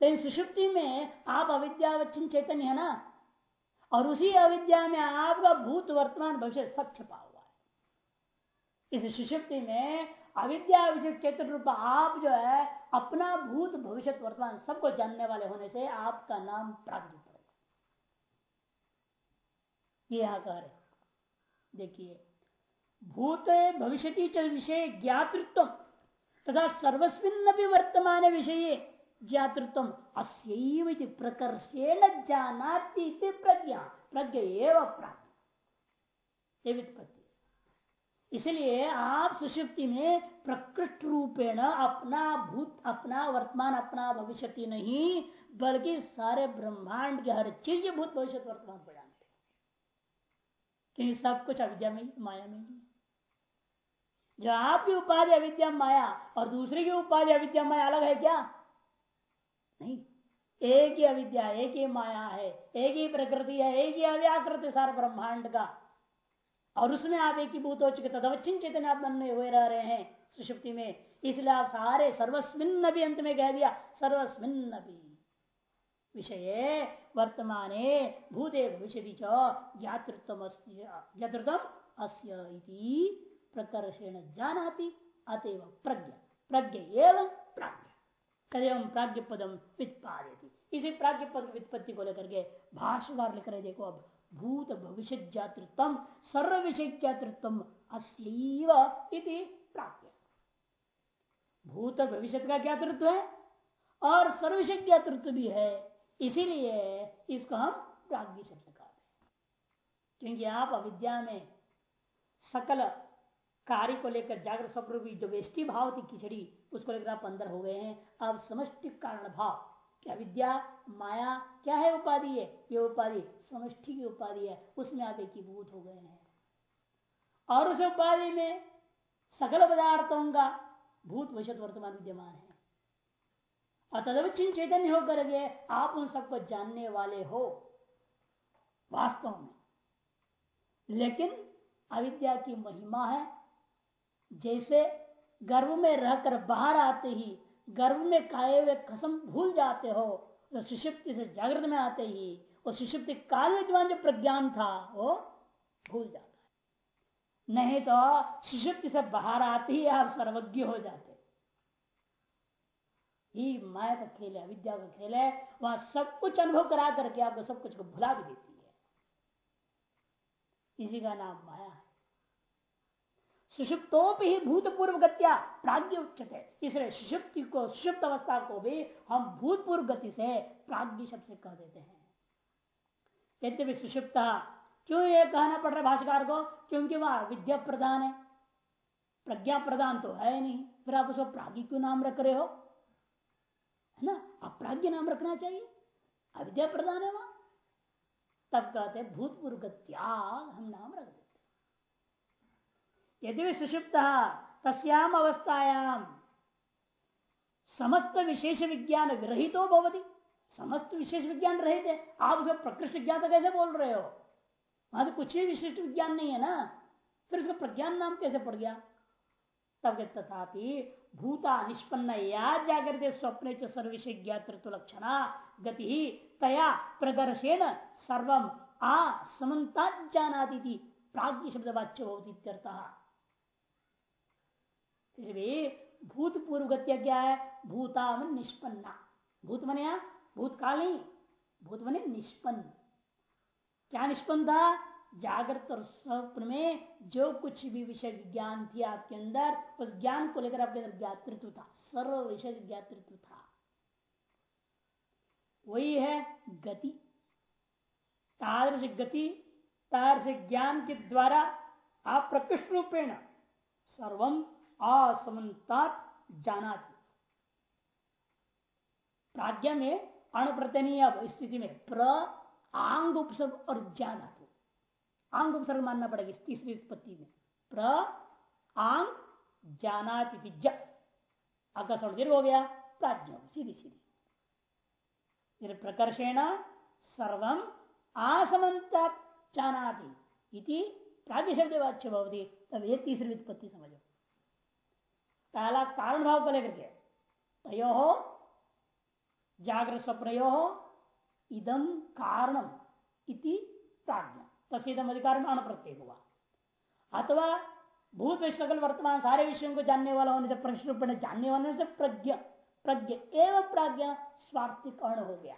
लेकिन सुषुप्ति में आप अविद्यावच्छिन्न चैतन्य है ना? और उसी अविद्या में आपका भूत वर्तमान भविष्य सब छपा हुआ है। इस सुषुप्ति में अविद्या विशेष चैतन्य रूप आप जो है, अपना भूत भविष्य वर्तमान सबको जानने वाले होने से आपका नाम प्राग्ञ ये यहाँ कह रहे देखिए भूत भविष्य विषय ज्ञातृत्व तथा सर्वस्विन वर्तमान विषय ज्ञातृत्व अस्व प्रकर्षेण जानाति प्रज्ञा, प्रज्ञ एवं प्राप्त। इसलिए आप सुषुप्ति में प्रकृष्ट रूपेण अपना भूत, अपना वर्तमान, अपना भविष्य नहीं, बल्कि सारे ब्रह्मांड के हर चीज़ भूत भविष्य वर्तमान जानते क्योंकि सब कुछ अविद्या में माया में ही जो आपकी उपाधि अविद्या, माया और दूसरे की उपाधि अविद्या, माया अलग है क्या? नहीं। एक ही अविद्या एक ही माया है, एक ही प्रकृति है, एक ही अव्याकृत सारा ब्रह्मांड का। और उसमें आप एक ही भूत हो चुके तदवचिन चेतन आप मन में हुए रह रहे हैं सुषुप्ति में। इसलिए आप सारे सर्वस्मिन भी अंत में कह दिया सर्वस्मिन भी विषय वर्तमान भूते भविष्य ज्ञातृत्व ज्ञातृत्व अस्य प्रकर्षेण जानाति, अतएव प्रज्ञा। प्रज्ञ एवं प्राज्ञ। कदम प्राज्ञ पदम वित्पादी इसी प्राज्ञ पद की वित्पत्ति को लेकर के भाष्यकार लिख रहे देखो अब, भूत भविष्य जातृत्व सर्व विषय ज्ञातृत्व अस्व प्राप्य भूत भविष्य का ज्ञातृत्व है? और सर्व विषय ज्ञातृत्व भी है। इसीलिए इसको हम प्राज्ञ शब्द कहते हैं। क्योंकि आप अविद्या में सकल कार्य को लेकर जागृत स्वप्न जो वेष्टि भाव थी खिचड़ी, उसको लेकर आप अंदर हो गए हैं। अब समष्टि कारण भाव क्या विद्या माया, क्या है उपाधि है ये उपाधि समष्टि की उपाधि है। उसमें आप एकीभूत हो गए हैं। और उस उपाधि में सकल पदार्थों का भूत भविष्य वर्तमान विद्यमान है। और तदवचिन चैतन्य होकर के आप उन सबको जानने वाले हो, वास्तव में। लेकिन अविद्या की महिमा है, जैसे गर्भ में रहकर बाहर आते ही, गर्भ में खाए हुए कसम भूल जाते हो तो सुषुप्ति से जागृत में आते ही, वो सुषुप्ति काल विद्वान जो प्रज्ञान था, वो भूल जाता है। नहीं तो सुषुप्ति से बाहर आते ही आप सर्वज्ञ हो जाते ही माया का खेल है विद्या का खेल है, वहाँ सब कुछ अनुभव करा करके आपको सब कुछ को भुला भी देती है। इसी का नाम माया है। सुषुप्तोपि ही भूतपूर्व गत्या प्राग्ञ उच्चते इसलिए सुषुप्ति को, सुषुप्त अवस्था को भी हम भूतपूर्व गति से प्राग्ञ शब्द से कह देते हैं। यद्यपि सुषुप्त, क्यों ये कहना पड़ रहा भाषाकार को? क्योंकि वह विद्या प्रधान है। प्रज्ञा प्रदान तो है नहीं। फिर आप उसको प्राज्ञ क्यों नाम रख रहे हो है? ना आप नाम रखना चाहिए। अविद्या प्रदान है वहाँ तब कहते भूतपूर्व गत्या हम नाम रख देते यदि सुषुप्त तस्याम अवस्थायाम समस्त विशेष विज्ञान विरहित हो भवती। समस्त विशेष विज्ञान रहित है। आप उसे प्रकृष्ट विज्ञान तो कैसे बोल रहे हो? वहाँ तो कुछ भी विशिष्ट विज्ञान नहीं है ना। फिर उसका प्रज्ञान नाम कैसे पड़ गया? तब तथापि भूता निष्पन्न या जागृत स्वप्न सर्विषय ज्ञातृत्व लक्षणा। गति ही तया प्रदर्शेन सर्वम आ समन्ता जानाती थी शब्द वाच्य फिर भी भूतपूर्व गत्या क्या है भूतावन निष्पन्ना। भूत मने भूतकाल नहीं भूत मने निष्पन्न क्या निष्पन्न था जागृत और स्वप्न में जो कुछ भी विषय ज्ञान थी आपके अंदर, उस ज्ञान को लेकर आपके अंदर ज्ञातृत्व था, सर्व विषय ज्ञातृत्व था। वही है गति। तादृश गति, तादृश ज्ञान के द्वारा आप प्रकृष्ट रूपेण सर्वम असमन्तात जाना थी प्राज्ञा में अणुप्रतनीय स्थिति में प्र, आंग, उपसर्ग और ज्ञान धातु आंग उपसर्ग मानना पड़ेगा इस तीसरी उत्पत्ति में। प्र, आंग आकाश दीर्घ हो गया, प्राज्ञ सीधी सीधी। प्रकर्षेण सर्वम आसमंत जानाति प्राज्ञ वाच्य भवती। तब ये तीसरी उत्पत्ति समझो। पहला कारण भाव को लेकर के, तयो जागृत स्वप्नो इदम कारणम इति प्राज्ञा। तस्दम अधिकार में अनप्रत्यय हुआ अथवा भूत सकल वर्तमान सारे विषयों को जानने वाला होने से प्रश्न जानने वाले से प्रज्ञ प्रज्ञ एवं प्राज्ञा स्वार्थिक अर्ण हो गया।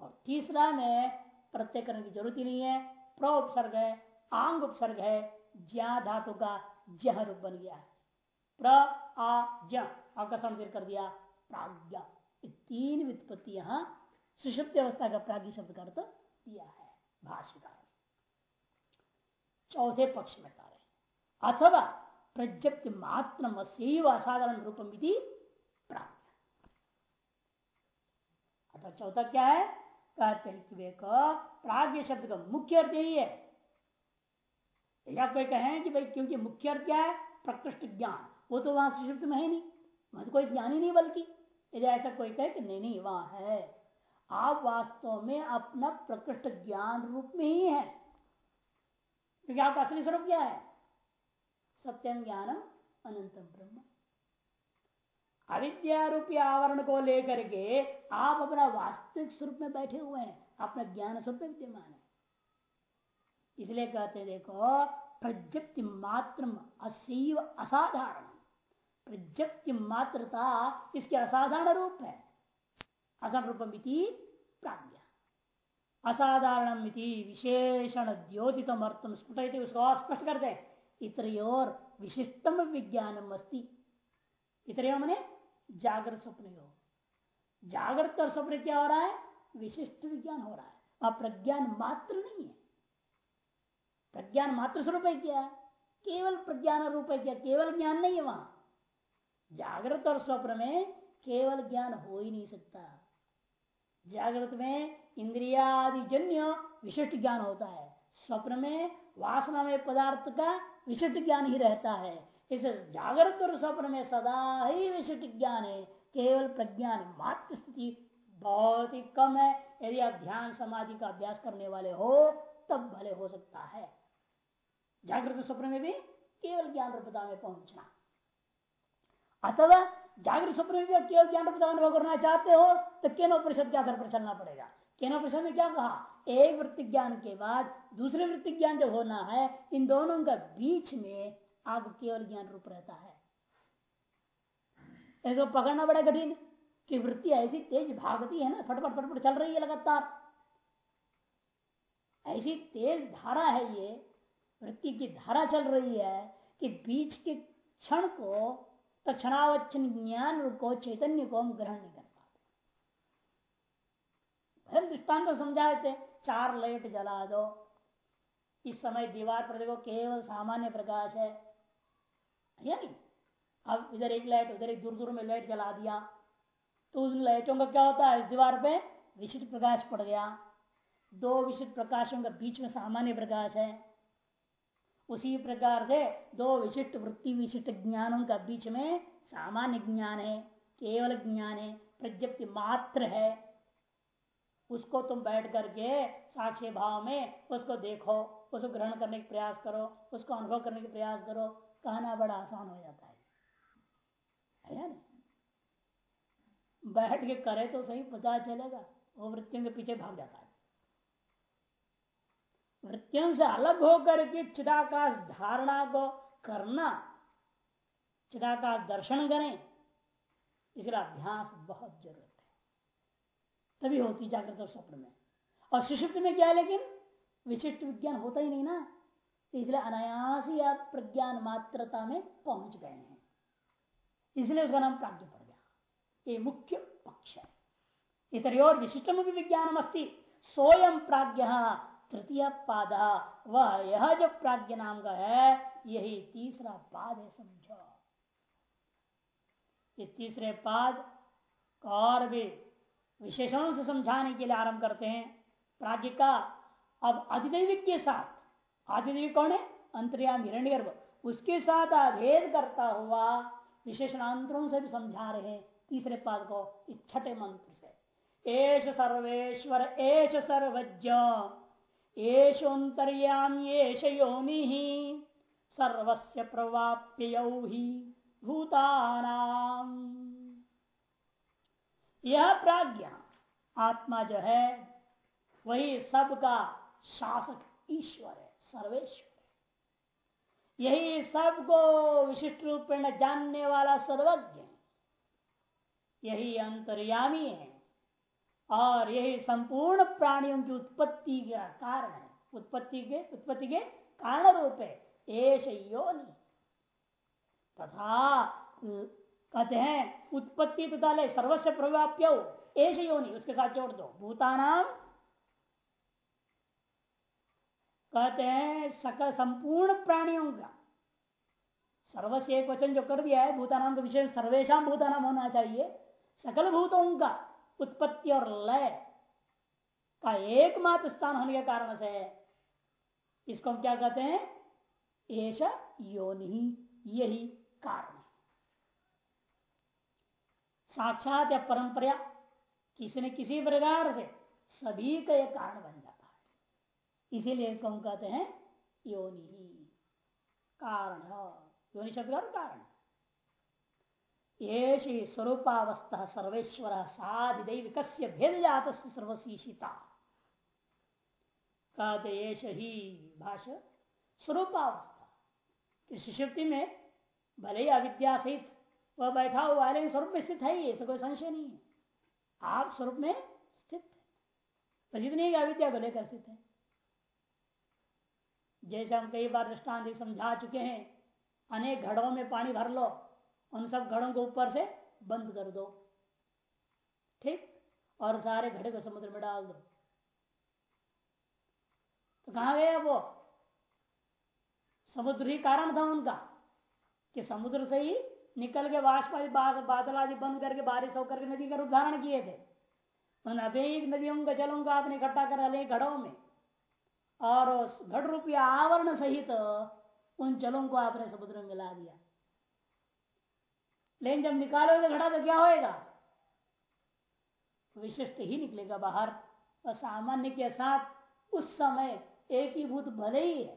और तीसरा में प्रत्यय करने की ज़रूरत ही नहीं है प्रोपसर्ग है, आंग उपसर्ग है, ज्या धातु का जह रूप बन गया प्र, आ जकरण कर दिया, प्राज्ञा। तीन वित्पत्ति यहाँ सुषुप्त अवस्था का प्रागी शब्द का अर्थ दिया है, भाष्यकार। चौथे पक्ष में कार्य अथवा प्रज्ञप्ति मात्र असाधारण रूपम अतः चौथा क्या है? कहते हैं कि प्राग्ञ शब्द का मुख्य अर्थ यही है। या कोई कहें कि भाई क्योंकि मुख्य अर्थ क्या है? प्रकृष्ट ज्ञान। वो तो वहाँ से शब्द में है नहीं। वहाँ तो कोई ज्ञान ही नहीं बल्कि यदि ऐसा कोई कहे कि नहीं नहीं, वहाँ है। आप वास्तव में अपना प्रकृष्ट ज्ञान रूप में ही है। क्योंकि आपका असली स्वरूप क्या है? सत्यम ज्ञानम अनंतम ब्रह्म। अविद्या रूपी आवरण को लेकर के आप अपना वास्तविक स्वरूप में बैठे हुए हैं। अपना ज्ञान स्वरूप विद्यमान है। इसलिए कहते देखो, प्रज्ञप्ति मात्र असीव असाधारण प्रज्ञप्ति मात्रता इसके असाधारण रूप है। असाधारण रूपम प्राज्ञा। असाधारण विशेषण द्योतितम अर्थम स्फुट उसको और स्पष्ट कर दे। इतर विशिष्टम विज्ञानम अस्ति। इतर मैंने जागृत स्वप्न जागृत और स्वप्न क्या हो रहा है? विशिष्ट विज्ञान हो रहा है। अब प्रज्ञान मात्र नहीं है। प्रज्ञान मात्र स्वरूप है क्या? केवल प्रज्ञान रूप है क्या? केवल ज्ञान नहीं है वहाँ। जागृत और स्वप्न में केवल ज्ञान हो ही नहीं सकता। जागृत में इंद्रियादि जन्य विशिष्ट ज्ञान होता है। स्वप्न में, वासना में पदार्थ का विशिष्ट ज्ञान ही रहता है। इस जागृत और स्वप्न में सदा ही विशिष्ट ज्ञान है। केवल प्रज्ञान मात्र स्थिति बहुत ही कम है। यदि आप ध्यान समाधि का अभ्यास करने वाले हो, तब भले हो सकता है। जागृत स्वप्न में भी केवल ज्ञान रूपता में पहुँचना। अथवा जागृत स्वप्न में भी केवल ज्ञान रूपता अनुभव करना चाहते हो तो केनो परिषद के आधार पर चलना पड़ेगा? केनो परिषद में क्या कहा? एक वृत्ति ज्ञान के बाद दूसरे वृत्ति ज्ञान जब होना है, इन दोनों का बीच में आप केवल ज्ञान रूप रहता है। तो पकड़ना बड़ा कठिन, कि वृत्ति ऐसी तेज भागती है ना, फटफट फटफट चल रही है लगातार। ऐसी तेज धारा है ये, वृत्ति की धारा चल रही है, कि बीच के क्षण को तो क्षणावच्छन ज्ञान को चैतन्य को हम ग्रहण नहीं कर पाते दृष्टान तो समझाए थे चार लाइट जला दो। इस समय दीवार पर देखो, केवल सामान्य प्रकाश है। या नहीं? अब इधर एक लाइट, उधर एक दूर दूर में लाइट जला दिया। तो उन लाइटों का क्या होता है? इस दीवार पे विशिष्ट प्रकाश पड़ गया। दो विशिष्ट प्रकाशों के बीच में सामान्य प्रकाश है। उसी प्रकार से दो विशिष्ट वृत्ति, विशिष्ट ज्ञानों का बीच में सामान्य ज्ञान है, केवल ज्ञान है, प्रज्ञप्ति मात्र है। उसको तुम बैठ करके साक्ष्य भाव में उसको देखो, उसको ग्रहण करने का प्रयास करो, उसको अनुभव करने का प्रयास करो, कहना बड़ा आसान हो जाता है। बैठ के करे तो सही, पता चलेगा, वो वृत्तियों के पीछे भाग जाता है। वृत्तियों से अलग होकर के चिदाकाश धारणा को करना? चिदाकाश दर्शन करें। इसका अभ्यास बहुत ज़रूरत है। तभी होती जागृत और स्वप्न में। और सुषुप्त में क्या है लेकिन? विशिष्ट विज्ञान होता ही नहीं ना। इसलिए अनायास ही आप प्रज्ञान मात्रता में पहुँच गए हैं। इसलिए उसका नाम प्राज्ञ पड़ गया। ये मुख्य पक्ष है। इतर विशिष्टम भी विज्ञान अस्ती सोयम प्राज्ञ। तृतीय पाद। वह यह जो प्राज्ञ नाम का है, यही तीसरा पाद है समझो। इस तीसरे पाद और भी विशेषणों से समझाने के लिए आरंभ करते हैं। प्राज्ञ का अब अधिदैविक के साथ अधिदैविक कौन है? अंतर्याम, हिरण्यगर्भ। उसके साथ अभेद करता हुआ विशेषणांतरों से भी समझा रहे हैं तीसरे पाद को, इस छठे मंत्र से। एश सर्वेश्वर एश सर्वज्ञ। येष योनि सर्वस्य प्रवाप्य ही भूतानाम। यह प्राज्ञा आत्मा जो है, वही सबका शासक ईश्वर है, सर्वेश्वर है। यही सबको विशिष्ट रूप में जानने वाला सर्वज्ञ यही अंतर्यामी है। और यही संपूर्ण प्राणियों की उत्पत्ति का कारण है। उत्पत्ति के उत्पत्ति के कारण रूप है। एश योनि। तथा कहते हैं, उत्पत्ति तथा ले सर्वस्व प्रव्याप्य एश योनि, उसके साथ जोड़ दो। भूतानाम कहते हैं, सकल संपूर्ण प्राणियों का। सर्वस्व एक वचन जो कर दिया है भूतानाम का विषय सर्वेशा भूतानाम होना चाहिए। सकल भूतों का। उत्पत्ति और लय का एकमात्र स्थान होने के कारण से इसको हम क्या कहते हैं? एश योनि यही कारण है। साक्षात या परंपरा किसी न किसी प्रकार से सभी का यह कारण बन जाता है। इसीलिए इसको हम कहते हैं योनि कारण योनि शब्द कारण ये स्वरूपावस्था सर्वेश्वर साधिदैविक भेद जात सर्वशीषिता कहते ही भाषा स्वरूपावस्था। शिशुक्ति में भले ही अविद्या सहित वह बैठा हुआ है, लेकिन स्वरूप में स्थित है ही, ऐसा कोई संशय नहीं है। आप स्वरूप में स्थित है जितनी अविद्या को लेकर स्थित है। जैसे हम कई बार दृष्टांत समझा चुके हैं, अनेक घड़ों में पानी भर लो उन सब घड़ों को ऊपर से बंद कर दो। ठीक? और सारे घड़े को समुद्र में डाल दो। तो कहा गया वो? समुद्र ही कारण था उनका, कि समुद्र से ही निकल के वाष्पादि बादल आदि बंद करके बारिश होकर के नदी का रूप धारण किए थे। उन अनेक नदियों का जलों का आपने इकट्ठा कर अनेक घड़ों में, और घड़ रूपी आवरण सहित उन जलों को आपने समुद्र में मिला दिया। लेकिन जब निकालोगे घटा तो क्या होएगा? विशिष्ट ही निकलेगा बाहर। और सामान्य के साथ उस समय एक ही भूत भले ही है,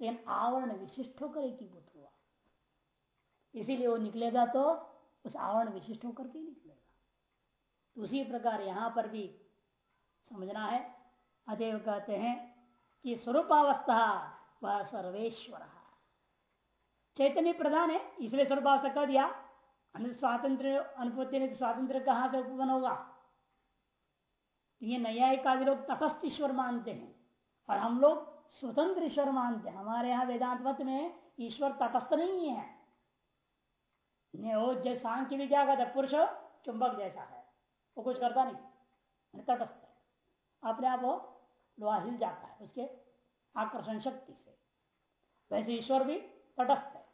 लेकिन आवरण विशिष्ट होकर एक ही भूत हुआ। इसीलिए वो निकलेगा तो उस आवरण विशिष्ट होकर के निकलेगा। तो उसी प्रकार यहाँ पर भी समझना है। अतएव कहते हैं कि स्वरूपावस्था वह सर्वेश्वर। चैतन्य प्रधान है, इसलिए स्वरूपावस्था कह दिया। स्वातंत्र अनुपत्ति ने स्वातंत्र कहाँ से उपवन होगा? ये न्यायिक आदि लोग तटस्थ ईश्वर मानते हैं, और हम लोग स्वतंत्र ईश्वर मानते हैं। हमारे यहाँ वेदांत मत में ईश्वर तटस्थ नहीं है। सांख्य भी क्या कहता पुरुष चुंबक जैसा है। वो कुछ करता नहीं तटस्थ है। अपने आप वो लोहा हिल जाता है, उसके आकर्षण शक्ति से। वैसे ईश्वर भी तटस्थ है।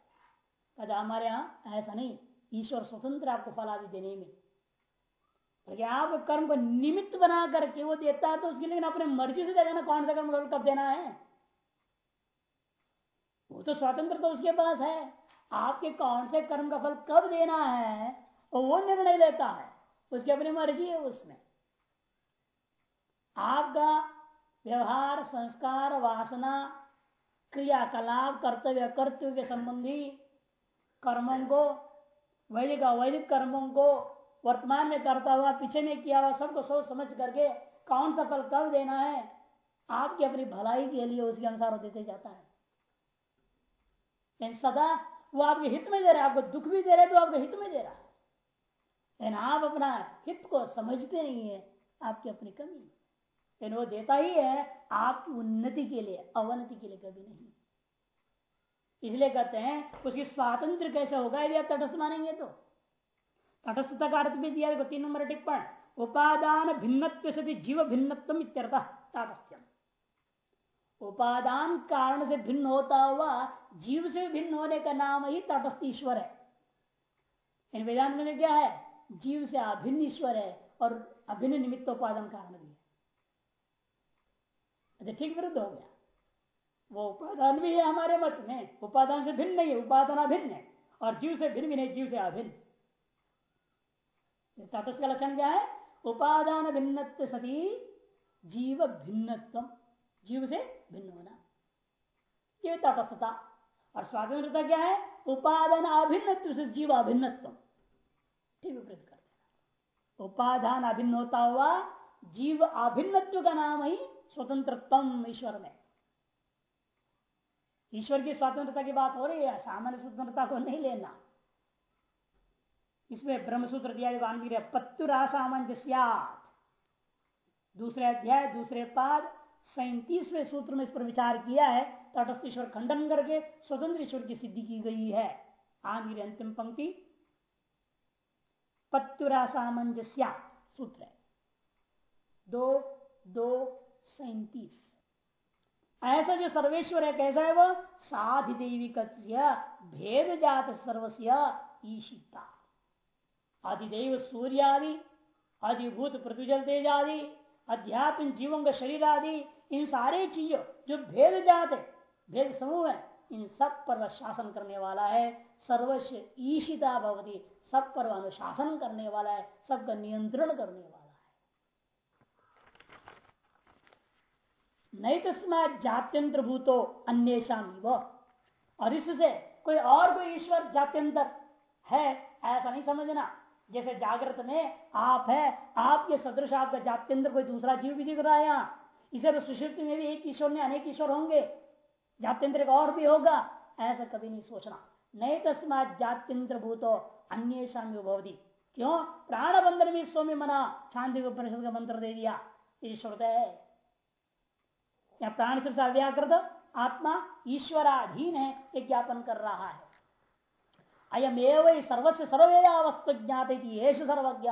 कहते हमारे यहाँ ऐसा नहीं। ईश्वर स्वतंत्र आपको फल आदि देने में आप कर्म को निमित्त बना करके वो देता है तो उसके लिए अपने मर्ज़ी से देगा ना कौन सा कर्म कब देना है? वो तो स्वतंत्र तो उसके पास है। आपके कौन से कर्म का फल कब देना है, वो निर्णय लेता है। उसकी अपनी मर्ज़ी है उसमें। आपका व्यवहार, संस्कार, वासना, क्रियाकलाप, कर्तव्य कर्तव्य के संबंधी कर्मों को, वैदिक अवैधिक कर्मों को वर्तमान में करता हुआ, पीछे में किया हुआ सबको सोच समझ करके कौन सा फल कब देना है, आपकी अपनी भलाई के लिए उसके अनुसार देते जाता है। लेकिन सदा वो आपके हित में दे रहा है, आपको दुख भी दे रहे तो आपके हित में दे रहा है। लेकिन आप अपना हित को समझते नहीं है, आपकी अपनी कमी लेकिन वो देता ही है आपकी उन्नति के लिए, अवनति के लिए कभी नहीं। इसलिए कहते हैं, उसकी स्वातंत्र कैसे होगा यदि आप तटस्थ मानेंगे तो? तटस्थता का अर्थ भी दिया, देखो, तीन नंबर टिप्पण। उपादान भिन्नत्व से जीव भिन्नत्व ताटस्थ्यम। उपादान कारण से भिन्न होता हुआ जीव से भिन्न होने का नाम ही तटस्थ ईश्वर है। इन वेदांत में क्या है? जीव से अभिन्न ईश्वर है और अभिन्न निमित्त उपादान कारण भी है। अच्छा ठीक विरुद्ध हो गया। वो उपादान भी है हमारे मत में। उपादान से भिन्न नहीं है, उपादान अभिन्न है। और जीव से भिन्न भी नहीं, जीव से अभिन्न। तटस्थ का लक्षण क्या है? उपादान भिन्न सती, जीव भिन्नत्व जीव से भिन्न होना। ये तटस्थता और स्वातंत्रता क्या है? उपादान अभिन्न से जीव अभिन्नत्व ठीक विपरीत कर देना उपादान अभिन्न होता हुआ, जीव अभिन्नत्व का नाम ही स्वतंत्रतम ईश्वर में। ईश्वर की स्वतंत्रता की बात हो रही है, सामान्य स्वतंत्रता को नहीं लेना। इसमें ब्रह्मसूत्र दिया पत्तुरा सामंजस्या दूसरे अध्याय, दूसरे पाद, सैतीसवें सूत्र में इस पर विचार किया है, तटस्थ ईश्वर खंडन करके स्वतंत्र ईश्वर की सिद्धि की गई है। आगे अंतिम पंक्ति। पत्तुरा सामंजस्या सूत्र है। दो दो, सैतीस। ऐसा जो सर्वेश्वर है, कैसा है वो? साधि साधिदेविक भेद जात सर्वस्य, ईशिता। अधिदेव सूर्य आदि अधिभूत पृथ्वी जल तेज आदि अध्यात्म जीवन का शरीर आदि इन सारे चीज़ों, जो भेद जात है, भेद समूह है, इन सब पर शासन करने वाला है, सर्वस्व ईशिता भवती, सब पर अनुशासन करने वाला है, सबका नियंत्रण करने वाला है नहीं तस्मात जात्यंत्र भूतो अन्य और इससे कोई और कोई ईश्वर जात्यंतर है, ऐसा नहीं समझना। जैसे जागृत में आप है, आपके सदृश आपका जात्यंत्र कोई दूसरा जीव भी दिख रहा है यहाँ। इसे तो सुषुप्ति में भी एक ईश्वर ने अनेक ईश्वर होंगे। जात्यंत्र और भी होगा, ऐसा कभी नहीं सोचना। नहीं तस्मात जात्यंत्र भूतो अन्य भवती। क्यों? प्राण बंधन में स्वामी मना, शांति परिषद का मंत्र दे दिया। ईश्वर है। या प्राण से व्याकृत आत्मा ईश्वराधीन है एक ज्ञापन कर रहा है। अयम एवं सर्वस्व सर्वेदावस्थ ज्ञात सर्वज्ञ।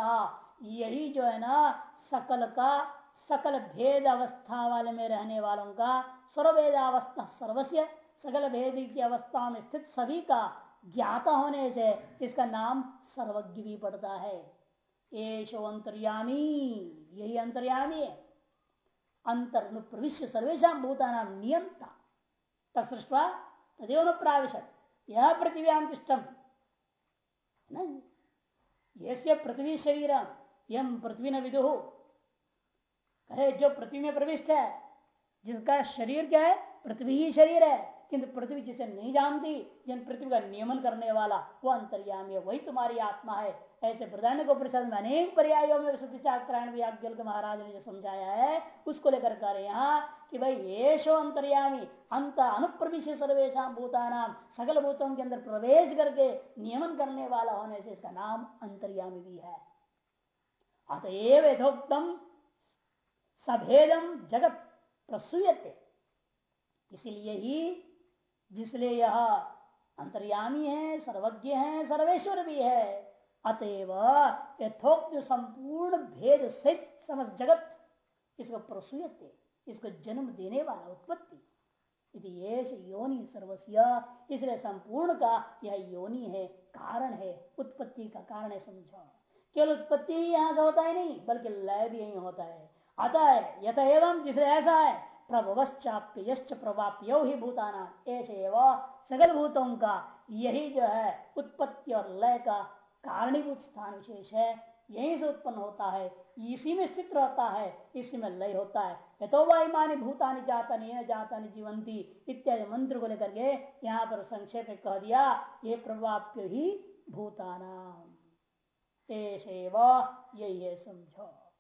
यही जो है ना, सकल का, सकल भेद अवस्था वाले में रहने वालों का सर्वेदावस्था सर्वस्व सकल भेद की अवस्था में स्थित सभी का ज्ञाता होने से इसका नाम सर्वज्ञ भी पड़ता है। एशो अंतर्यामी, यही अंतर्यामी है। अंतर प्रविश्य सर्वेशा भूता नाम नियंता तत्सृष्टवा तदेव न प्राविशत। यह पृथ्व्यांतिष्ठम ये पृथ्वी शरीर यम पृथ्वी न विदु। कहे, जो पृथ्वी में प्रविष्ट है, जिसका शरीर क्या है? पृथ्वी ही शरीर है। किंतु पृथ्वी जिसे नहीं जानती, जिन पृथ्वी का नियमन करने वाला, वो अंतर्यामी है, वही तुम्हारी आत्मा है। ऐसे प्रधान को परिषद में अनेक पर्यायों में चाक्रायण के महाराज ने जो समझाया है, उसको लेकर कर यहाँ कि भाई, ये शो अंतर्यामी अंत अनुप्रविश सर्वेशा भूतानाम सकल भूतों के अंदर प्रवेश करके नियमन करने वाला होने से इसका नाम अंतर्यामी भी है। अतएव यथोक्तम सभेदम जगत प्रसूयते। इसीलिए ही जिसलिए यह अंतर्यामी है, सर्वज्ञ है, सर्वेश्वर भी है, अतएव यथोक्त संपूर्ण भेद सहित समस्त जगत इसको प्रसूयते, इसको जन्म देने वाला उत्पत्ति। योनि सर्वस्व इसलिए संपूर्ण का यह योनि है, कारण है, उत्पत्ति का कारण है समझो। केवल उत्पत्ति यहाँ से होता ही नहीं, बल्कि लय भी यही होता है। अतः यथ एवं जिससे ऐसा है प्रभवश्चाप्य प्रवाप्य ही भूताना। ऐसे सकल भूतों का यही जो है उत्पत्ति और लय का कारणीभूत स्थान विशेष है। यहीं से उत्पन्न होता है, इसी में स्थित रहता है, इसी में लय होता है। यथो वायुमानी भूतानी जाता नहीं है जाता नहीं जीवंती इत्यादि मंत्र को लेकर के यहाँ पर संक्षेप में कह दिया, ये प्रभाप्य ही भूताना। यही है समझो।